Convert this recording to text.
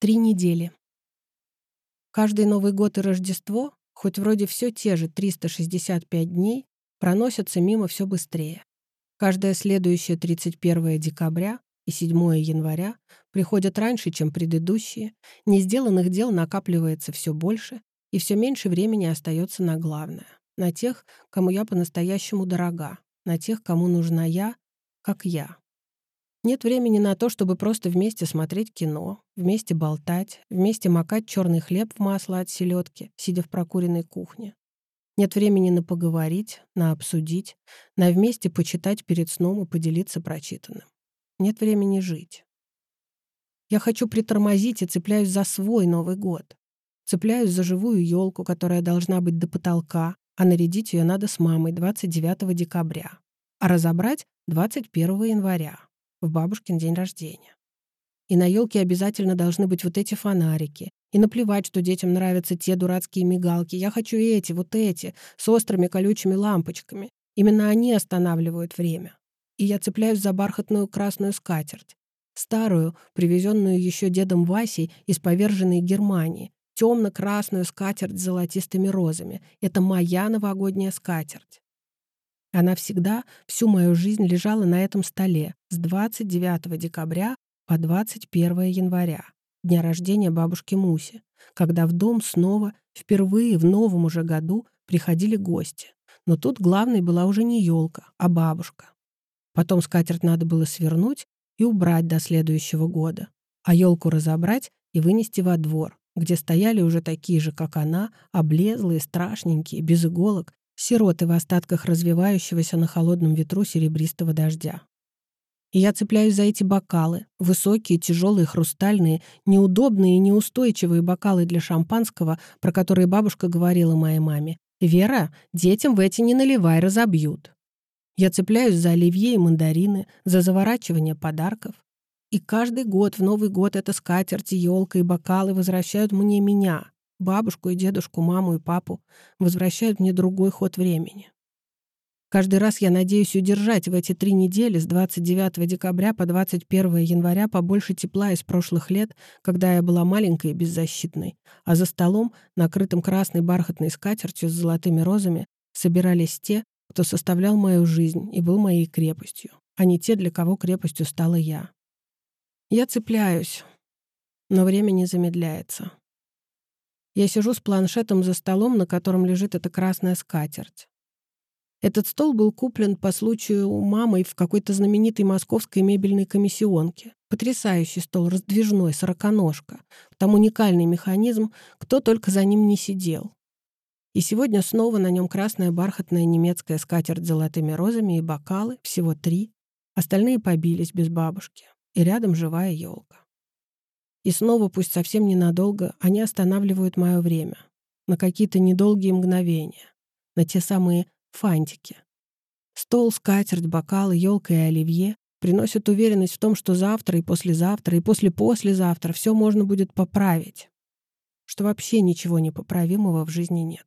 Три недели. Каждый Новый год и Рождество, хоть вроде все те же 365 дней, проносятся мимо все быстрее. Каждое следующее 31 декабря и 7 января приходят раньше, чем предыдущие, несделанных дел накапливается все больше, и все меньше времени остается на главное, на тех, кому я по-настоящему дорога, на тех, кому нужна я, как я. Нет времени на то, чтобы просто вместе смотреть кино, вместе болтать, вместе макать черный хлеб в масло от селедки, сидя в прокуренной кухне. Нет времени на поговорить, на обсудить, на вместе почитать перед сном и поделиться прочитанным. Нет времени жить. Я хочу притормозить и цепляюсь за свой Новый год. Цепляюсь за живую елку, которая должна быть до потолка, а нарядить ее надо с мамой 29 декабря, а разобрать 21 января в бабушкин день рождения. И на елке обязательно должны быть вот эти фонарики. И наплевать, что детям нравятся те дурацкие мигалки. Я хочу эти, вот эти, с острыми колючими лампочками. Именно они останавливают время. И я цепляюсь за бархатную красную скатерть. Старую, привезенную еще дедом Васей из поверженной Германии. Темно-красную скатерть с золотистыми розами. Это моя новогодняя скатерть. Она всегда, всю мою жизнь лежала на этом столе с 29 декабря по 21 января, дня рождения бабушки Муси, когда в дом снова, впервые в новом уже году, приходили гости. Но тут главной была уже не елка, а бабушка. Потом скатерть надо было свернуть и убрать до следующего года, а елку разобрать и вынести во двор, где стояли уже такие же, как она, облезлые, страшненькие, без иголок, сироты в остатках развивающегося на холодном ветру серебристого дождя. И я цепляюсь за эти бокалы, высокие, тяжелые, хрустальные, неудобные и неустойчивые бокалы для шампанского, про которые бабушка говорила моей маме. «Вера, детям в эти не наливай, разобьют». Я цепляюсь за оливье и мандарины, за заворачивание подарков. И каждый год в Новый год эта скатерть, елка и бокалы возвращают мне меня, бабушку и дедушку, маму и папу, возвращают мне другой ход времени. Каждый раз я надеюсь удержать в эти три недели с 29 декабря по 21 января побольше тепла из прошлых лет, когда я была маленькой и беззащитной, а за столом, накрытым красной бархатной скатертью с золотыми розами, собирались те, кто составлял мою жизнь и был моей крепостью, а не те, для кого крепостью стала я. Я цепляюсь, но время не замедляется. Я сижу с планшетом за столом, на котором лежит эта красная скатерть. Этот стол был куплен по случаю у мамы в какой-то знаменитой московской мебельной комиссионке. Потрясающий стол, раздвижной, сороконожка. Там уникальный механизм, кто только за ним не сидел. И сегодня снова на нем красная бархатная немецкая скатерть с золотыми розами и бокалы, всего три. Остальные побились без бабушки. И рядом живая елка. И снова, пусть совсем ненадолго, они останавливают мое время. На какие-то недолгие мгновения. На те самые фантики. Стол, скатерть, бокалы, елка и оливье приносят уверенность в том, что завтра и послезавтра и после-послезавтра все можно будет поправить. Что вообще ничего непоправимого в жизни нет.